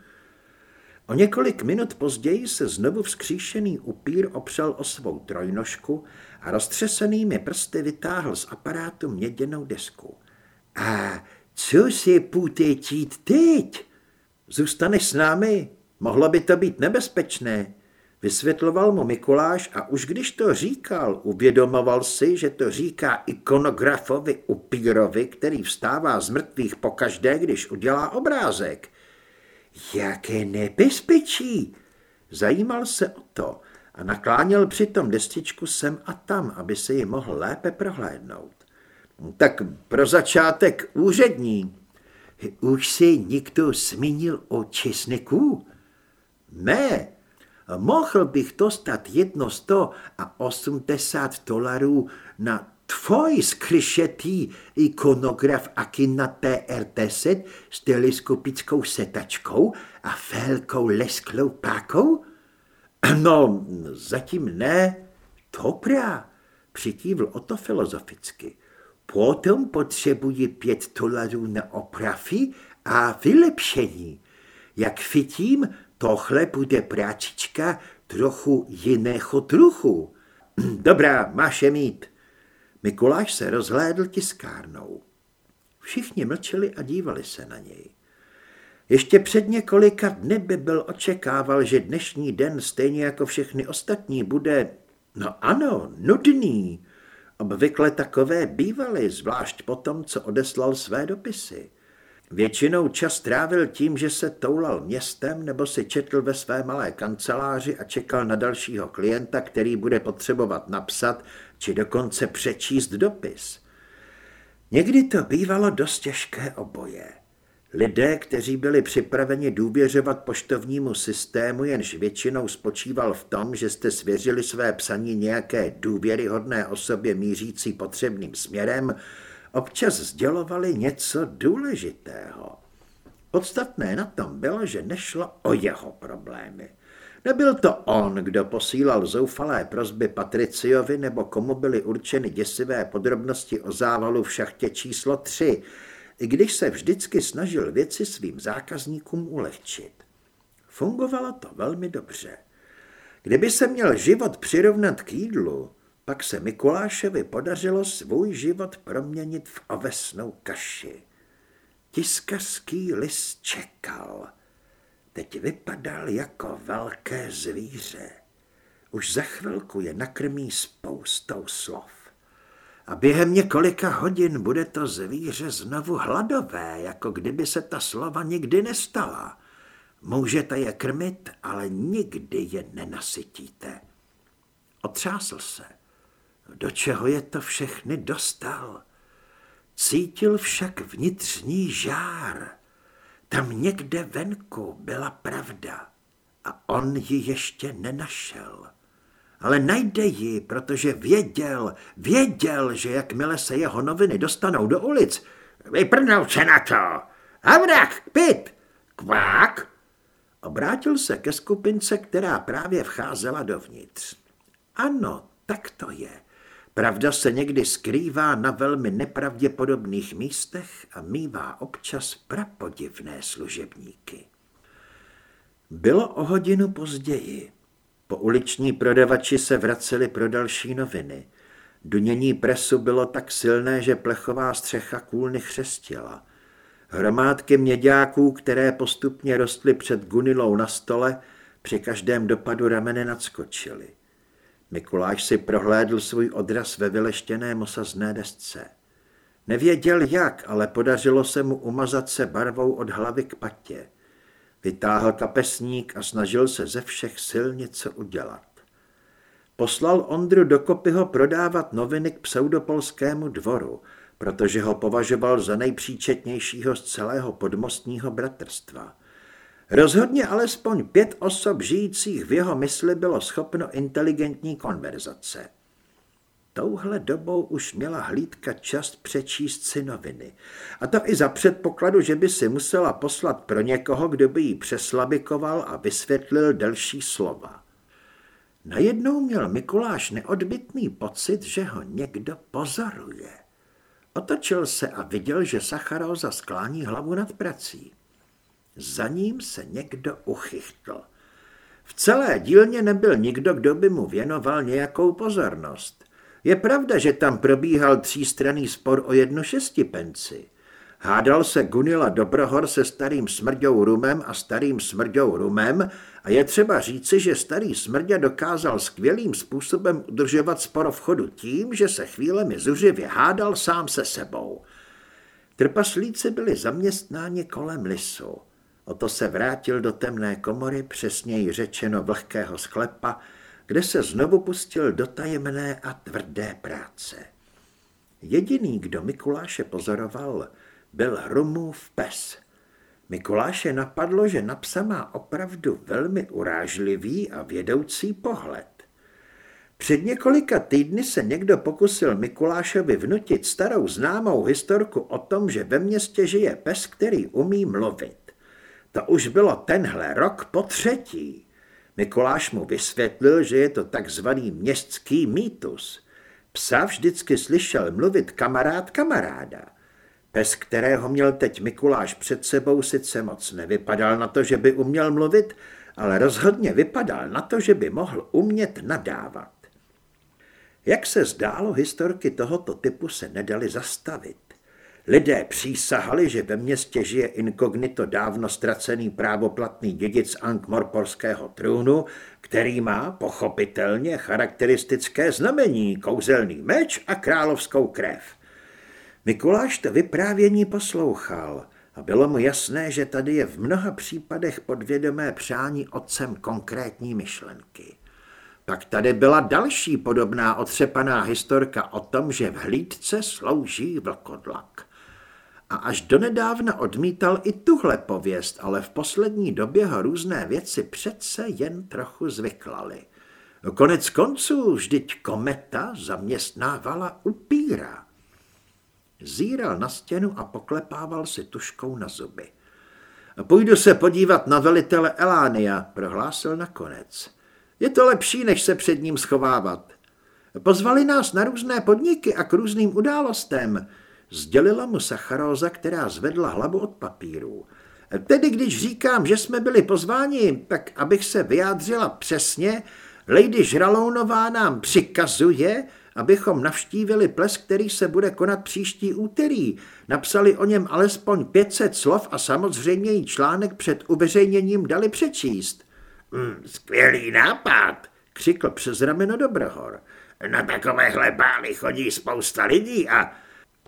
O několik minut později se znovu vzkříšený upír opřel o svou trojnožku a roztřesenými prsty vytáhl z aparátu měděnou desku. A co se půjde tít teď? Zůstaneš s námi? Mohlo by to být nebezpečné. Vysvětloval mu Mikuláš a už když to říkal, uvědomoval si, že to říká ikonografovi upírovi, který vstává z mrtvých pokaždé, když udělá obrázek. Jaké nebezpečí! Zajímal se o to a nakláněl přitom destičku sem a tam, aby se ji mohl lépe prohlédnout. Tak pro začátek úřední. Už se někdo zmínil o česneku? Ne, mohl bych dostat jedno sto a osmdesát dolarů na tvoj skryšetý ikonograf Akina TR10 s teleskopickou setačkou a velkou lesklou pákou? [CLEARS THROAT] No, zatím ne. Dobrá, přikývl o to filozoficky. Potom potřebuji pět dolarů na opravy a vylepšení. Jak vidím, tohle bude práčička trochu jiného druhu. [CLEARS THROAT] Dobrá, máš je mít. Mikuláš se rozhlédl tiskárnou. Všichni mlčeli a dívali se na něj. Ještě před několika dny by byl očekával, že dnešní den, stejně jako všechny ostatní, bude, no ano, nudný, Obvykle takové bývaly, zvlášť po tom, co odeslal své dopisy. Většinou čas trávil tím, že se toulal městem nebo si četl ve své malé kanceláři a čekal na dalšího klienta, který bude potřebovat napsat či dokonce přečíst dopis. Někdy to bývalo dost těžké oboje. Lidé, kteří byli připraveni důvěřovat poštovnímu systému, jenž většinou spočíval v tom, že jste svěřili své psaní nějaké důvěryhodné osobě mířící potřebným směrem, občas sdělovali něco důležitého. Podstatné na tom bylo, že nešlo o jeho problémy. Nebyl to on, kdo posílal zoufalé prozby Patriciovi nebo komu byly určeny děsivé podrobnosti o závalu v šachtě číslo 3, i když se vždycky snažil věci svým zákazníkům ulehčit. Fungovalo to velmi dobře. Kdyby se měl život přirovnat k jídlu, pak se Mikulášovi podařilo svůj život proměnit v ovesnou kaši. Tiskařský lis čekal. Teď vypadal jako velké zvíře. Už za chvilku je nakrmí spoustou slov. A během několika hodin bude to zvíře znovu hladové, jako kdyby se ta slova nikdy nestala. Můžete je krmit, ale nikdy je nenasytíte. Otřásl se. Do čeho je to všechny dostal? Cítil však vnitřní žár. Tam někde venku byla pravda a on ji ještě nenašel. Ale najde ji, protože věděl, věděl, že jakmile se jeho noviny dostanou do ulic, vyprnout se na to. Havrak, pit, kvák. Obrátil se ke skupince, která právě vcházela dovnitř. Ano, tak to je. Pravda se někdy skrývá na velmi nepravděpodobných místech a mývá občas prapodivné služebníky. Bylo o hodinu později. Po uliční prodavači se vraceli pro další noviny. Dunění presu bylo tak silné, že plechová střecha kůlny chřestila. Hromádky měďáků, které postupně rostly před Gunilou na stole, při každém dopadu ramene nadskočily. Mikuláš si prohlédl svůj odraz ve vyleštěné mosazné desce. Nevěděl jak, ale podařilo se mu umazat se barvou od hlavy k patě. Vytáhl kapesník a snažil se ze všech sil něco udělat. Poslal Ondru do Kopyho prodávat noviny k pseudopolskému dvoru, protože ho považoval za nejpříčetnějšího z celého podmostního bratrstva. Rozhodně alespoň pět osob žijících v jeho mysli bylo schopno inteligentní konverzace. Touhle dobou už měla hlídka čas přečíst si noviny. A to i za předpokladu, že by si musela poslat pro někoho, kdo by jí přeslabikoval a vysvětlil delší slova. Najednou měl Mikuláš neodbitný pocit, že ho někdo pozoruje. Otočil se a viděl, že Sacharóza sklání hlavu nad prací. Za ním se někdo uchychtl. V celé dílně nebyl nikdo, kdo by mu věnoval nějakou pozornost. Je pravda, že tam probíhal třístranný spor o jednu šestipenci. Hádal se Gunila Dobrohor se starým smrďou Rumem a starým smrďou Rumem a je třeba říci, že starý smrdě dokázal skvělým způsobem udržovat spor v chodu tím, že se chvílemi zuřivě hádal sám se sebou. Trpaslíci byli zaměstnáni kolem lisu. Oto se vrátil do temné komory, přesněji řečeno vlhkého sklepa, kde se znovu pustil do tajemné a tvrdé práce. Jediný, kdo Mikuláše pozoroval, byl Hrumův pes. Mikuláše napadlo, že na psa má opravdu velmi urážlivý a vědoucí pohled. Před několika týdny se někdo pokusil Mikulášovi vnutit starou známou historku o tom, že ve městě žije pes, který umí mluvit. To už bylo tenhle rok po třetí. Mikuláš mu vysvětlil, že je to takzvaný městský mýtus. Psa vždycky slyšel mluvit kamarád kamaráda. Pes, kterého měl teď Mikuláš před sebou, sice moc nevypadal na to, že by uměl mluvit, ale rozhodně vypadal na to, že by mohl umět nadávat. Jak se zdálo, historky tohoto typu se nedali zastavit. Lidé přísahali, že ve městě žije inkognito dávno ztracený právoplatný dědic Ankmorporského trůnu, který má pochopitelně charakteristické znamení, kouzelný meč a královskou krev. Mikuláš to vyprávění poslouchal a bylo mu jasné, že tady je v mnoha případech podvědomé přání otcem konkrétní myšlenky. Pak tady byla další podobná otřepaná historka o tom, že v hlídce slouží vlkodlak a až donedávna odmítal i tuhle pověst, ale v poslední době ho různé věci přece jen trochu zvyklaly. Konec konců vždyť kometa zaměstnávala upíra. Zíral na stěnu a poklepával si tuškou na zuby. Půjdu se podívat na velitele Elánia, prohlásil nakonec. Je to lepší, než se před ním schovávat. Pozvali nás na různé podniky a k různým událostem, sdělila mu Sacharóza, která zvedla hlavu od papíru. Tedy když říkám, že jsme byli pozváni, tak abych se vyjádřila přesně, Lady Žralounová nám přikazuje, abychom navštívili ples, který se bude konat příští úterý. Napsali o něm alespoň 500 slov a samozřejmě i článek před uveřejněním dali přečíst. Mm, skvělý nápad, křikl přes rameno Dobrohor. Na takovéhle bály chodí spousta lidí a...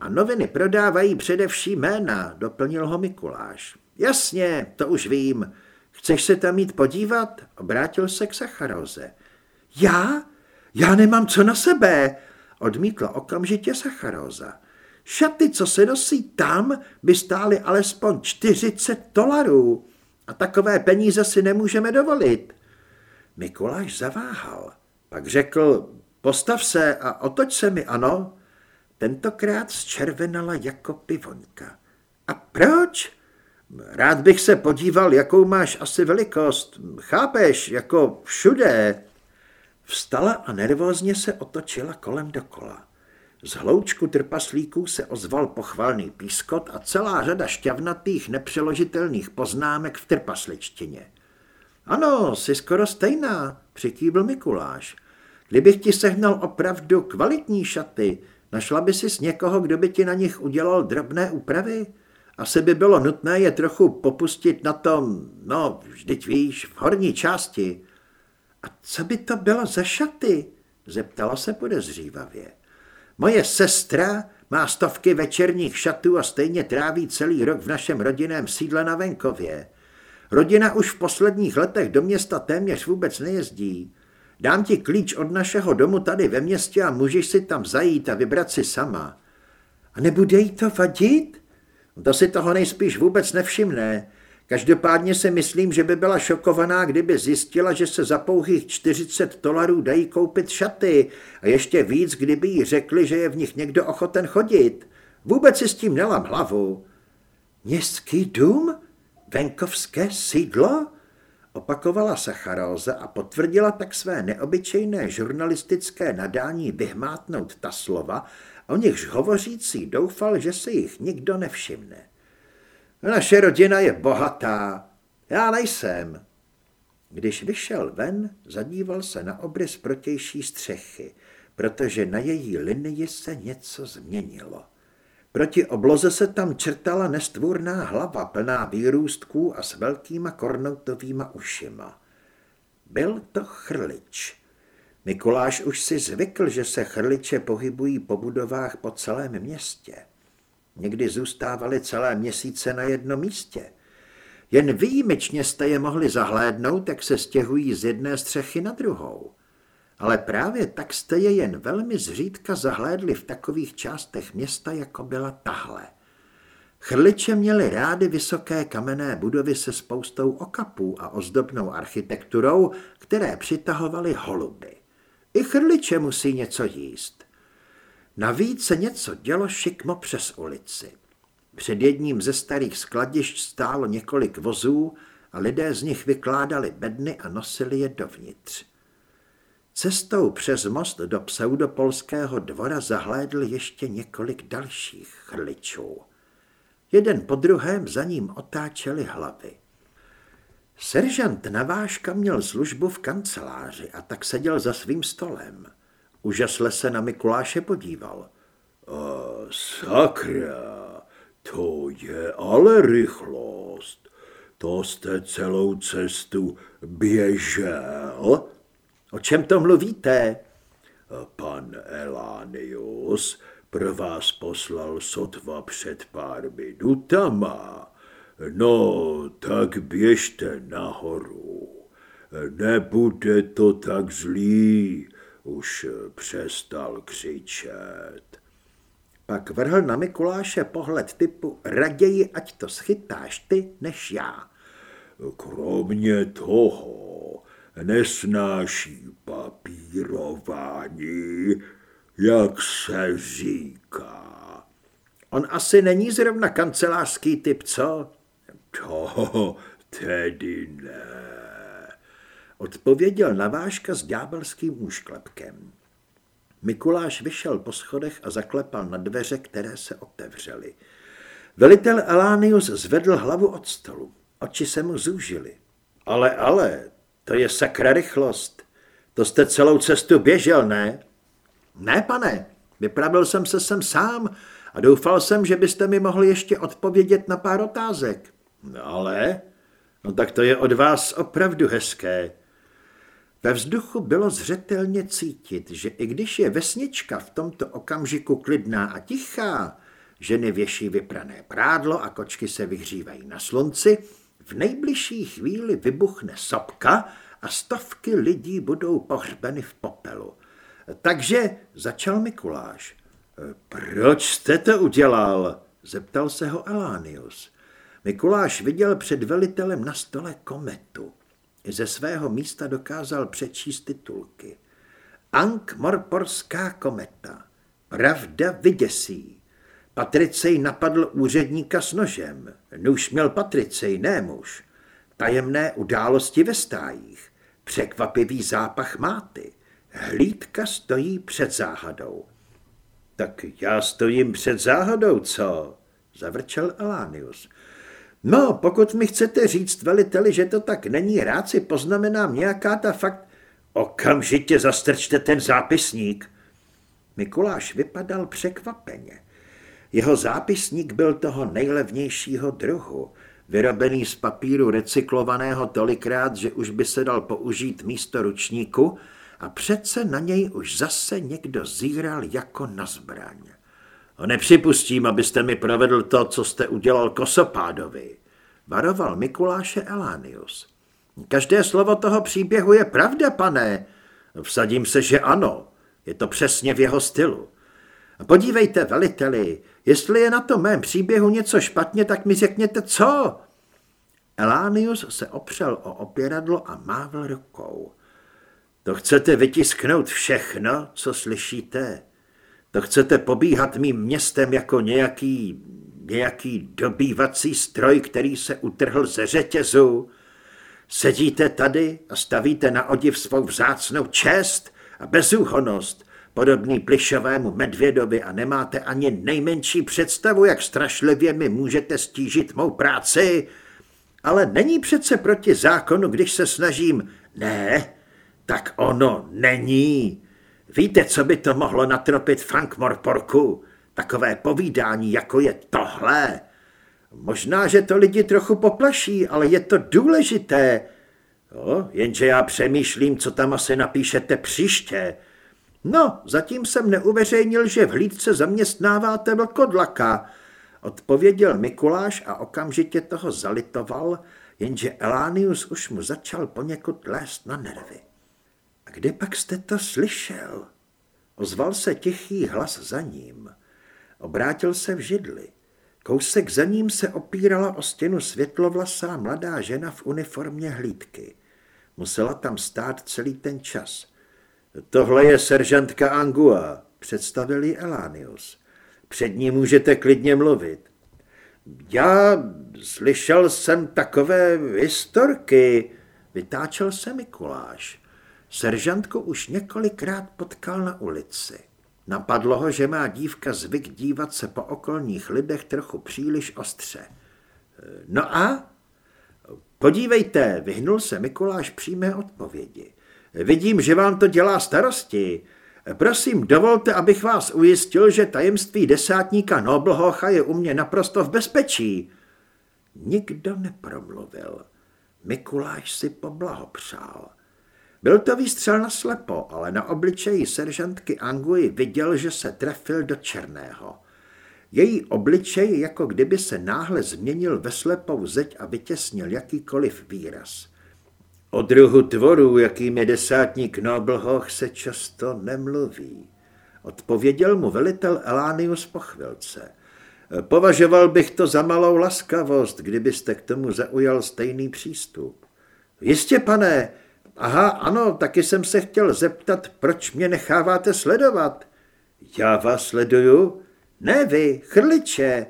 A noviny prodávají především jména, doplnil ho Mikuláš. Jasně, to už vím. Chceš se tam mít podívat? Obrátil se k Sacharoze. Já? Já nemám co na sebe, odmítla okamžitě Sacharoza. Šaty, co se nosí tam, by stály alespoň 40 dolarů a takové peníze si nemůžeme dovolit. Mikuláš zaváhal, pak řekl, postav se a otoč se mi, ano. Tentokrát zčervenala jako pivoňka. A proč? Rád bych se podíval, jakou máš asi velikost. Chápeš, jako všude. Vstala a nervózně se otočila kolem dokola. Z hloučku trpaslíků se ozval pochvalný pískot a celá řada šťavnatých nepřeložitelných poznámek v trpasličtině. Ano, jsi skoro stejná, přikývl Mikuláš. Kdybych ti sehnal opravdu kvalitní šaty, našla by si s někoho, kdo by ti na nich udělal drobné úpravy? Asi by bylo nutné je trochu popustit na tom, no, vždyť víš, v horní části. A co by to bylo za šaty? Zeptala se podezřívavě. Moje sestra má stovky večerních šatů a stejně tráví celý rok v našem rodinném sídle na venkově. Rodina už v posledních letech do města téměř vůbec nejezdí. Dám ti klíč od našeho domu tady ve městě a můžeš si tam zajít a vybrat si sama. A nebude jí to vadit? To si toho nejspíš vůbec nevšimne. Každopádně si myslím, že by byla šokovaná, kdyby zjistila, že se za pouhých 40 dolarů dají koupit šaty a ještě víc, kdyby jí řekli, že je v nich někdo ochoten chodit. Vůbec si s tím nelám hlavu. Městský dům? Venkovské sídlo? Opakovala Sacharóza a potvrdila tak své neobyčejné žurnalistické nadání vyhmátnout ta slova, o nichž hovořící doufal, že se jich nikdo nevšimne. Naše rodina je bohatá, já nejsem. Když vyšel ven, zadíval se na obrys protější střechy, protože na její linii se něco změnilo. Proti obloze se tam črtala nestvůrná hlava plná výrůstků a s velkýma kornoutovýma ušima. Byl to chrlič. Mikuláš už si zvykl, že se chrliče pohybují po budovách po celém městě. Někdy zůstávali celé měsíce na jednom místě. Jen výjimečně jste je mohli zahlédnout, jak se stěhují z jedné střechy na druhou. Ale právě tak jste je jen velmi zřídka zahlédli v takových částech města, jako byla tahle. Chrliče měli rády vysoké kamenné budovy se spoustou okapů a ozdobnou architekturou, které přitahovaly holuby. I chrliče musí něco jíst. Navíc se něco dělo šikmo přes ulici. Před jedním ze starých skladišť stálo několik vozů a lidé z nich vykládali bedny a nosili je dovnitř. Cestou přes most do pseudopolského dvora zahlédl ještě několik dalších chrličů. Jeden po druhém za ním otáčeli hlavy. Seržant Naváška měl službu v kanceláři a tak seděl za svým stolem. Užasle se na Mikuláše podíval. A sakra, to je ale rychlost. To jste celou cestu běžel? O čem to mluvíte? Pan Elánius pro vás poslal sotva před pár minutama. No, tak běžte nahoru. Nebude to tak zlý, už přestal křičet. Pak vrhl na Mikuláše pohled typu raději, ať to schytáš ty, než já. Kromě toho nesnáší papírování, jak se říká. On asi není zrovna kancelářský typ, co? To tedy ne, odpověděl navážka s ďábelským úšklepkem. Mikuláš vyšel po schodech a zaklepal na dveře, které se otevřely. Velitel Elánius zvedl hlavu od stolu. Oči se mu zúžily. Ale, ale, to je sakra rychlost. To jste celou cestu běžel, ne? Ne, pane, vypravil jsem se sem sám a doufal jsem, že byste mi mohli ještě odpovědět na pár otázek. No ale, no tak to je od vás opravdu hezké. Ve vzduchu bylo zřetelně cítit, že i když je vesnička v tomto okamžiku klidná a tichá, ženy věší vyprané prádlo a kočky se vyhřívají na slunci, v nejbližší chvíli vybuchne sopka a stovky lidí budou pohřbeny v popelu. Takže začal Mikuláš. Proč jste to udělal? zeptal se ho Elánius. Mikuláš viděl před velitelem na stole kometu. Ze svého místa dokázal přečíst titulky. Ank Morporská kometa. Pravda vyděsí. Patricej napadl úředníka s nožem. Nůž měl Patricej, ne muž. Tajemné události ve stájích. Překvapivý zápach máty. Hlídka stojí před záhadou. Tak já stojím před záhadou, co? Zavrčel Elánius. No, pokud mi chcete říct, veliteli, že to tak není, rád si poznamenám nějaká ta fakt... Okamžitě zastrčte ten zápisník. Mikuláš vypadal překvapeně. Jeho zápisník byl toho nejlevnějšího druhu, vyrobený z papíru recyklovaného tolikrát, že už by se dal použít místo ručníku a přece na něj už zase někdo zíral jako na zbraň. Nepřipustím, abyste mi provedl to, co jste udělal Kosopádovi, varoval Mikuláše Elánius. Každé slovo toho příběhu je pravda, pane. Vsadím se, že ano. Je to přesně v jeho stylu. Podívejte, veliteli, jestli je na tom mém příběhu něco špatně, tak mi řekněte co. Elánius se opřel o opěradlo a mávl rukou. To chcete vytisknout všechno, co slyšíte? To chcete pobíhat mým městem jako nějaký, nějaký dobývací stroj, který se utrhl ze řetězu? Sedíte tady a stavíte na odiv svou vzácnou čest a bezúhonost, podobný plišovému medvědovi a nemáte ani nejmenší představu, jak strašlivě mi můžete stížit mou práci, ale není přece proti zákonu, když se snažím, ne, tak ono není. Víte, co by to mohlo natropit Frank Morporku? Takové povídání, jako je tohle. Možná, že to lidi trochu poplaší, ale je to důležité. Jo, jenže já přemýšlím, co tam asi napíšete příště. No, zatím jsem neuveřejnil, že v hlídce zaměstnáváte vlkodlaka, odpověděl Mikuláš a okamžitě toho zalitoval, jenže Elánius už mu začal poněkud lézt na nervy. A kde pak jste to slyšel? Ozval se tichý hlas za ním. Obrátil se v židli. Kousek za ním se opírala o stěnu světlovlasá mladá žena v uniformě hlídky. Musela tam stát celý ten čas. Tohle je seržantka Angua, představil ji Elánius. Před ní můžete klidně mluvit. Já slyšel jsem takové historky, vytáčel se Mikuláš. Seržantku už několikrát potkal na ulici. Napadlo ho, že má dívka zvyk dívat se po okolních lidech trochu příliš ostře. No a? Podívejte, vyhnul se Mikuláš přímé odpovědi. Vidím, že vám to dělá starosti. Prosím, dovolte, abych vás ujistil, že tajemství desátníka Noblhocha je u mě naprosto v bezpečí. Nikdo nepromluvil. Mikuláš si poblahopřál. Byl to výstřel na slepo, ale na obličeji seržantky Angui viděl, že se trefil do černého. Její obličej jako kdyby se náhle změnil ve slepou zeď a vytěsnil jakýkoliv výraz. O druhu tvorů, jakým je desátník Noblhoch, se často nemluví. Odpověděl mu velitel Elánius po chvilce. Považoval bych to za malou laskavost, kdybyste k tomu zaujal stejný přístup. Jistě, pane, Aha, ano, taky jsem se chtěl zeptat, proč mě necháváte sledovat. Já vás sleduju? Ne vy, chrliče.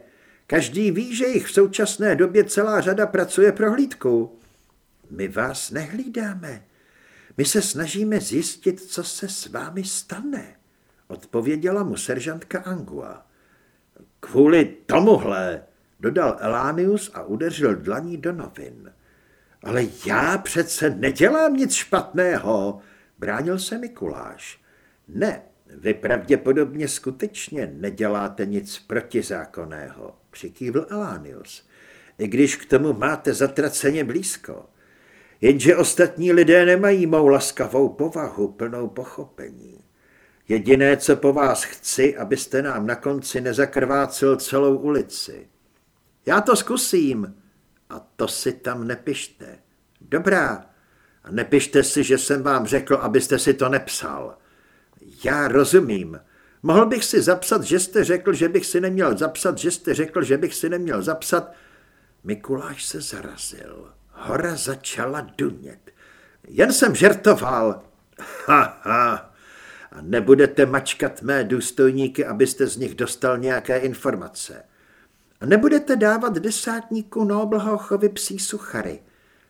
Každý ví, že jich v současné době celá řada pracuje pro hlídku. My vás nehlídáme. My se snažíme zjistit, co se s vámi stane, odpověděla mu seržantka Angua. Kvůli tomuhle, dodal Elánius a udeřil dlaní do novin. Ale já přece nedělám nic špatného, bránil se Mikuláš. Ne, vy pravděpodobně skutečně neděláte nic protizákonného, přikývl Elánius, i když k tomu máte zatraceně blízko. Jenže ostatní lidé nemají mou laskavou povahu plnou pochopení. Jediné, co po vás chci, abyste nám na konci nezakrvácel celou ulici. Já to zkusím. A to si tam nepište. Dobrá. A nepište si, že jsem vám řekl, abyste si to nepsal. Já rozumím. Mohl bych si zapsat, že jste řekl, že bych si neměl zapsat, že jste řekl, že bych si neměl zapsat. Mikuláš se zarazil. Hora začala dunět. Jen jsem žertoval. Ha, ha. A nebudete mačkat mé důstojníky, abyste z nich dostal nějaké informace. A nebudete dávat desátníku Noblhochovi psí suchary,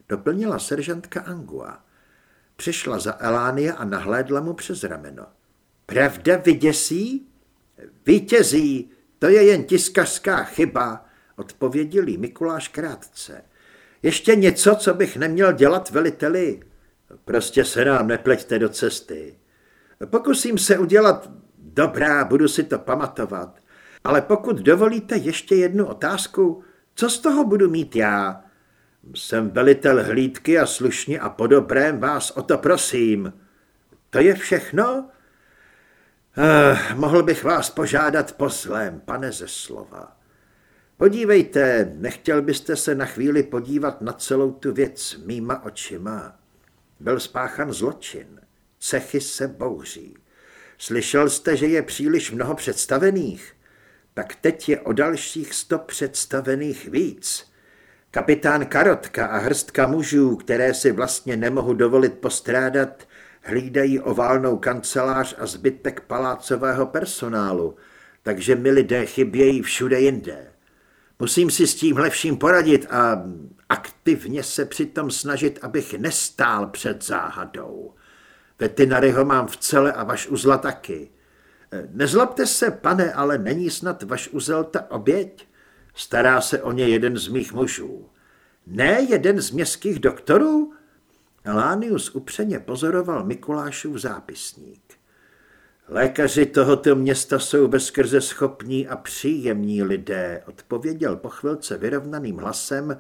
doplnila seržantka Angua. Přišla za Elánia a nahlédla mu přes rameno. Pravda vyděsí? Vítězí, to je jen tiskařská chyba, odpověděl jí Mikuláš krátce. Ještě něco, co bych neměl dělat veliteli? Prostě se nám nepleťte do cesty. Pokusím se udělat dobrá, budu si to pamatovat. Ale pokud dovolíte ještě jednu otázku, co z toho budu mít já? Jsem velitel hlídky a slušně a po dobrém vás o to prosím. To je všechno? Eh, mohl bych vás požádat po zlém, pane ze slova. Podívejte, nechtěl byste se na chvíli podívat na celou tu věc mýma očima. Byl spáchan zločin. Cechy se bouří. Slyšel jste, že je příliš mnoho představených? Tak teď je o dalších sto představených víc. Kapitán Karotka a hrstka mužů, které si vlastně nemohu dovolit postrádat, hlídají oválnou kancelář a zbytek palácového personálu, takže mi lidé chybějí všude jinde. Musím si s tímhle vším poradit a aktivně se přitom snažit, abych nestál před záhadou. Vetinaryho mám v cele a vaš uzla taky. Nezlobte se, pane, ale není snad vaš uzel ta oběť? Stará se o ně jeden z mých mužů. Ne jeden z městských doktorů? Lánius upřeně pozoroval Mikulášův zápisník. Lékaři tohoto města jsou bezkrze schopní a příjemní lidé, odpověděl po chvilce vyrovnaným hlasem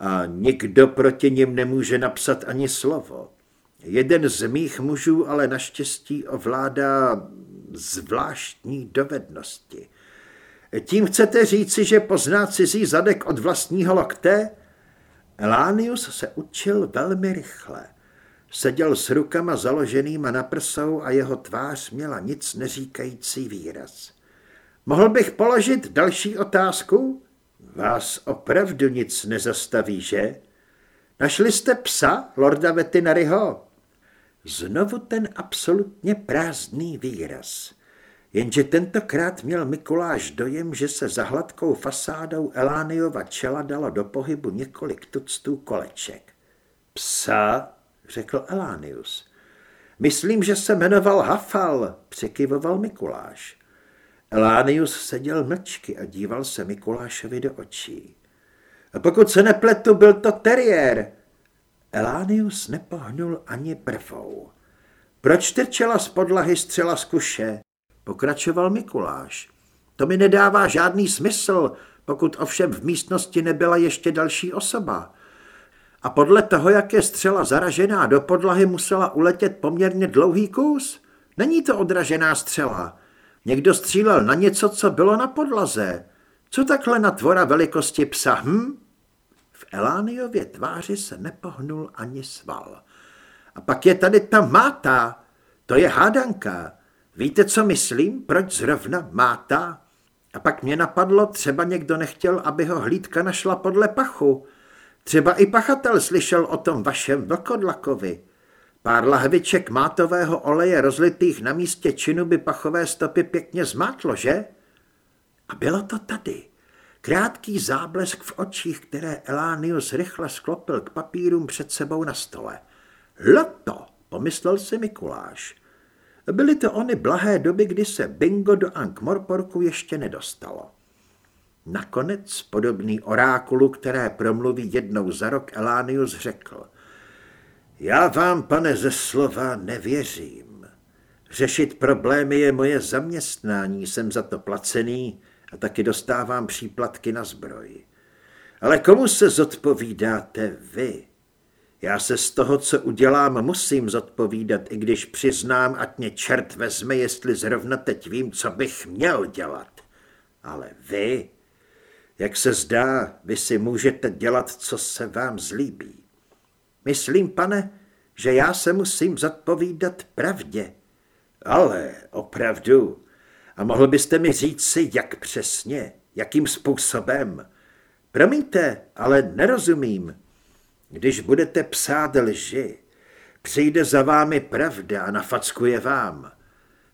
a nikdo proti nim nemůže napsat ani slovo. Jeden z mých mužů ale naštěstí ovládá zvláštní dovednosti. Tím chcete říci, že pozná cizí zadek od vlastního lokte? Elánius se učil velmi rychle. Seděl s rukama založenýma na prsou a jeho tvář měla nic neříkající výraz. Mohl bych položit další otázku? Vás opravdu nic nezastaví, že? Našli jste psa, lorda Vetinaryho? Znovu ten absolutně prázdný výraz. Jenže tentokrát měl Mikuláš dojem, že se za hladkou fasádou Elániova čela dalo do pohybu několik tuctů koleček. Psa, řekl Elánius. Myslím, že se jmenoval Hafal, překyvoval Mikuláš. Elánius seděl mlčky a díval se Mikulášovi do očí. A pokud se nepletu, byl to teriér. Elánius nepohnul ani prvou. Proč trčela z podlahy střela z kuše? Pokračoval Mikuláš. To mi nedává žádný smysl, pokud ovšem v místnosti nebyla ještě další osoba. A podle toho, jak je střela zaražená do podlahy, musela uletět poměrně dlouhý kus. Není to odražená střela. Někdo střílel na něco, co bylo na podlaze. Co takhle na tvora velikosti psa, hm? V Elániově tváři se nepohnul ani sval. A pak je tady ta máta, to je hádanka. Víte, co myslím? Proč zrovna máta? A pak mě napadlo, třeba někdo nechtěl, aby ho hlídka našla podle pachu. Třeba i pachatel slyšel o tom vašem vlkodlakovi. Pár lahviček mátového oleje rozlitých na místě činu by pachové stopy pěkně zmátlo, že? A bylo to tady. Krátký záblesk v očích, které Elánius rychle sklopil k papírům před sebou na stole. Loto, pomyslel si Mikuláš. Byly to ony blahé doby, kdy se bingo do Ankh-Morporku ještě nedostalo. Nakonec podobný orákulu, které promluví jednou za rok, Elánius řekl. Já vám, pane, ze slova nevěřím. Řešit problémy je moje zaměstnání, jsem za to placený a taky dostávám příplatky na zbroj. Ale komu se zodpovídáte vy? Já se z toho, co udělám, musím zodpovídat, i když přiznám, ať mě čert vezme, jestli zrovna teď vím, co bych měl dělat. Ale vy, jak se zdá, vy si můžete dělat, co se vám zlíbí. Myslím, pane, že já se musím zodpovídat pravdě. Ale opravdu. A mohl byste mi říct si, jak přesně, jakým způsobem? Promiňte, ale nerozumím. Když budete psát lži, přijde za vámi pravda a nafackuje vám.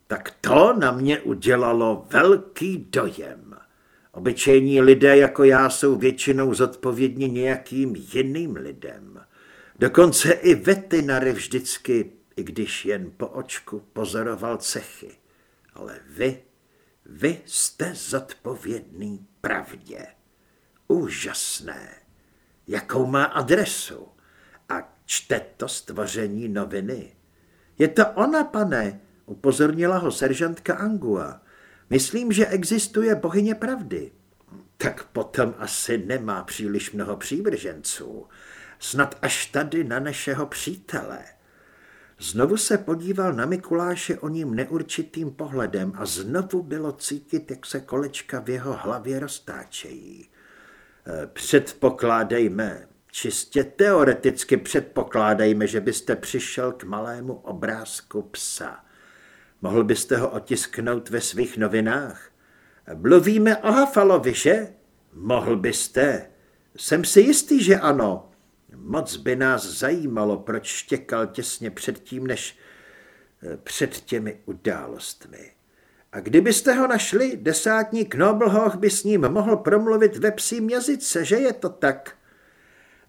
Tak to na mě udělalo velký dojem. Obyčejní lidé jako já jsou většinou zodpovědní nějakým jiným lidem. Dokonce i vetinary vždycky, i když jen po očku pozoroval cechy. Ale vy, vy jste zodpovědný pravdě. Úžasné. Jakou má adresu? A čte to stvoření noviny. Je to ona, pane, upozornila ho seržantka Angua. Myslím, že existuje bohyně pravdy. Tak potom asi nemá příliš mnoho přívrženců. Snad až tady na našeho přítele. Znovu se podíval na Mikuláše o ním neurčitým pohledem a znovu bylo cítit, jak se kolečka v jeho hlavě roztáčejí. E, předpokládejme, čistě teoreticky předpokládejme, že byste přišel k malému obrázku psa. Mohl byste ho otisknout ve svých novinách? Mluvíme o Hafalovi, že? Mohl byste. Jsem si jistý, že ano. Moc by nás zajímalo, proč štěkal těsně před tím, než eh, před těmi událostmi. A kdybyste ho našli, desátník Noblhoch by s ním mohl promluvit ve psím jazyce, že je to tak?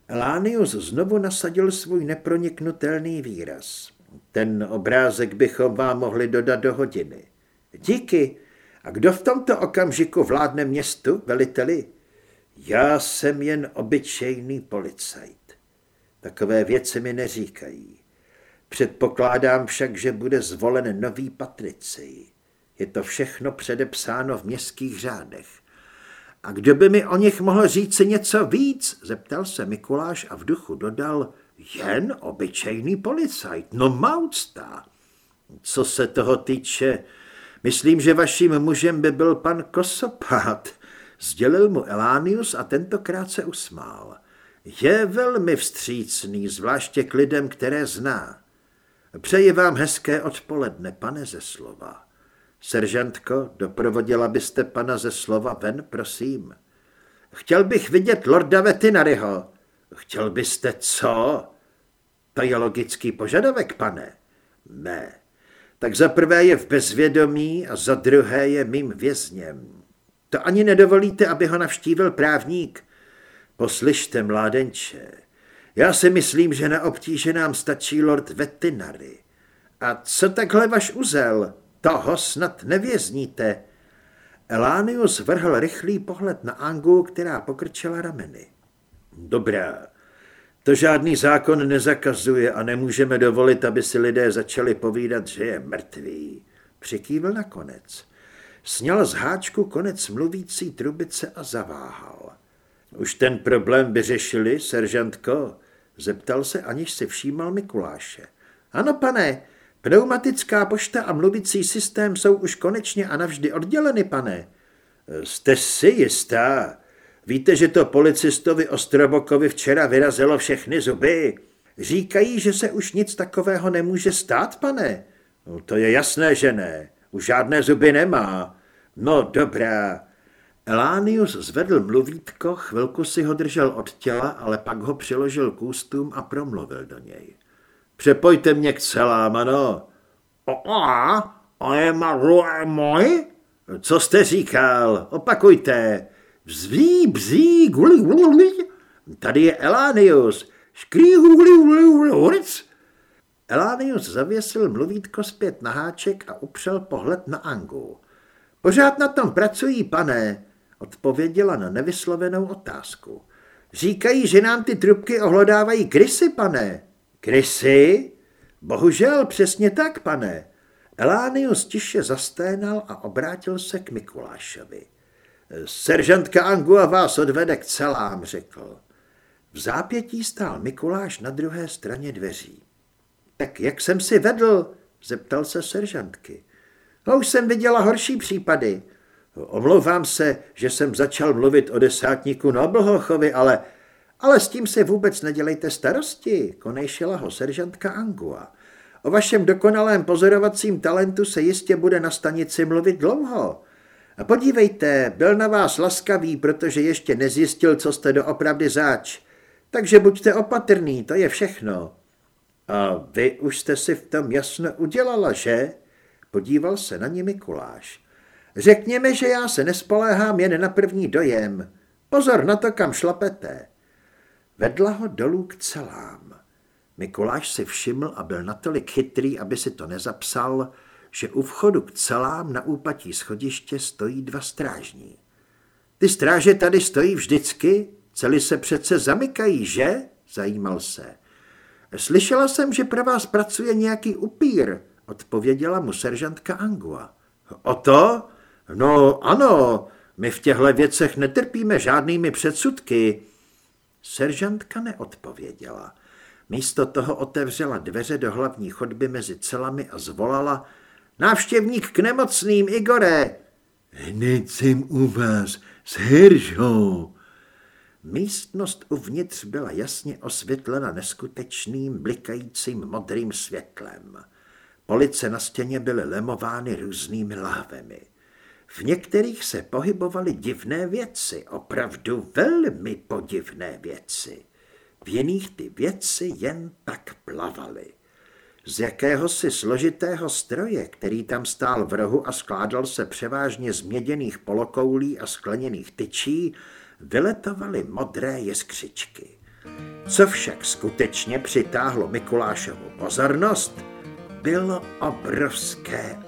Elánius znovu nasadil svůj neproniknutelný výraz. Ten obrázek bychom vám mohli dodat do hodiny. Díky. A kdo v tomto okamžiku vládne městu, veliteli? Já jsem jen obyčejný policajt. Takové věci mi neříkají. Předpokládám však, že bude zvolen nový patricij. Je to všechno předepsáno v městských řádech. A kdo by mi o nich mohl říct něco víc? Zeptal se Mikuláš a v duchu dodal, jen obyčejný policajt, no maucta. Co se toho týče, myslím, že vaším mužem by byl pan Kosopát. Sdělil mu Elánius a tentokrát se usmál. Je velmi vstřícný, zvláště k lidem, které zná. Přeji vám hezké odpoledne, pane ze slova. Seržantko, doprovodila byste pana ze slova ven, prosím. Chtěl bych vidět lorda Vetinaryho. Chtěl byste co? To je logický požadavek, pane. Ne. Tak za prvé je v bezvědomí a za druhé je mým vězněm. To ani nedovolíte, aby ho navštívil právník. Poslyšte, mládenče, já si myslím, že na obtíže nám stačí lord Vetinary. A co takhle vaš uzel? Toho snad nevězníte. Elánius vrhl rychlý pohled na Angu, která pokrčila rameny. Dobrá, to žádný zákon nezakazuje a nemůžeme dovolit, aby si lidé začali povídat, že je mrtvý. Přikývl nakonec. Sněl z háčku konec mluvící trubice a zaváhal. Už ten problém vyřešili, seržantko? Zeptal se, aniž si všímal Mikuláše. Ano, pane, pneumatická pošta a mluvící systém jsou už konečně a navždy odděleny, pane. Jste si jistá? Víte, že to policistovi Ostrobokovi včera vyrazilo všechny zuby? Říkají, že se už nic takového nemůže stát, pane. No, to je jasné, že ne. Už žádné zuby nemá. No dobrá. Elánius zvedl mluvítko, chvilku si ho držel od těla, ale pak ho přiložil k ústům a promluvil do něj. Přepojte mě k celám, ano. A, a je můj? Co jste říkal? Opakujte. Vzví, bzí, guli, guli. Tady je Elánius. Škrý, guli, guli, guli, Elánius zavěsil mluvítko zpět na háček a upřel pohled na Angu. Pořád na tom pracují, pane, odpověděla na nevyslovenou otázku. Říkají, že nám ty trubky ohlodávají krysy, pane. Krysy? Bohužel, přesně tak, pane. Elánius tiše zasténal a obrátil se k Mikulášovi. Seržantka Angua vás odvede k celám, řekl. V zápětí stál Mikuláš na druhé straně dveří. Tak jak jsem si vedl? zeptal se seržantky. No, už jsem viděla horší případy. Omlouvám se, že jsem začal mluvit o desátníku Noblhochovi, ale, ale s tím se vůbec nedělejte starosti, konejšila ho seržantka Angua. O vašem dokonalém pozorovacím talentu se jistě bude na stanici mluvit dlouho. A podívejte, byl na vás laskavý, protože ještě nezjistil, co jste doopravdy záč. Takže buďte opatrný, to je všechno. A vy už jste si v tom jasno udělala, že? Podíval se na ní Mikuláš. Řekněme, že já se nespoléhám jen na první dojem. Pozor na to, kam šlapete. Vedla ho dolů k celám. Mikuláš si všiml a byl natolik chytrý, aby si to nezapsal, že u vchodu k celám na úpatí schodiště stojí dva strážní. Ty stráže tady stojí vždycky? Cely se přece zamykají, že? Zajímal se. Slyšela jsem, že pro vás pracuje nějaký upír, odpověděla mu seržantka Angua. O to? No ano, my v těchto věcech netrpíme žádnými předsudky. Seržantka neodpověděla. Místo toho otevřela dveře do hlavní chodby mezi celami a zvolala Návštěvník k nemocným, Igore! Hned jsem u vás, Seržo. Místnost uvnitř byla jasně osvětlena neskutečným, blikajícím modrým světlem. Police na stěně byly lemovány různými láhvemi. V některých se pohybovaly divné věci, opravdu velmi podivné věci. V jiných ty věci jen tak plavaly. Z jakéhosi složitého stroje, který tam stál v rohu a skládal se převážně z měděných polokoulí a skleněných tyčí, vyletovaly modré jeskřičky. Co však skutečně přitáhlo Mikulášovu pozornost, bylo obrovské